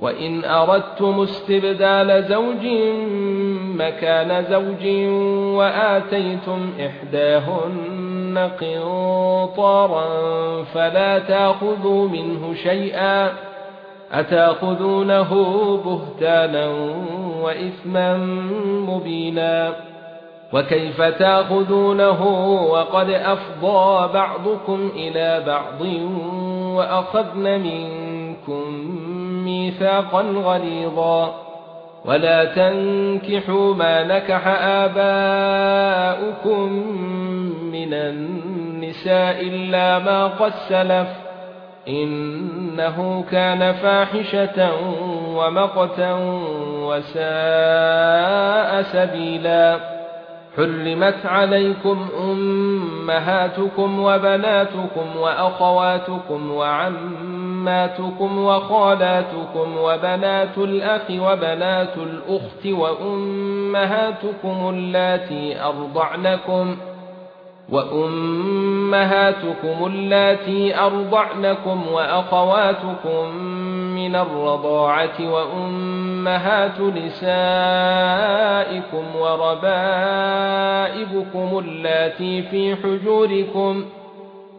وإن أردتم استبدال زوج مكان زوج وآتيتم إحداهن قنطارا فلا تأخذوا منه شيئا أتأخذونه بهتانا وإثما مبينا وكيف تأخذونه وقد أفضى بعضكم إلى بعض وأخذن منكم ميثاقا غليظا. ولا تنكحوا ما نكح آباؤكم من النساء إلا ما قد سلف. إنه كان فاحشة ومقتا وساء سبيلا. حرمت عليكم أمهاتكم وبناتكم وأخواتكم وعماتكم وخالاتكم وبنات الأخ وبنات الأخت وأمهاتكم اللاتي أرضعنكم وأمهاتكم اللاتي أرضعنكم وأخواتكم من الرضاعة وأمهات نسائكم وربائبكم اللاتي في حجوركم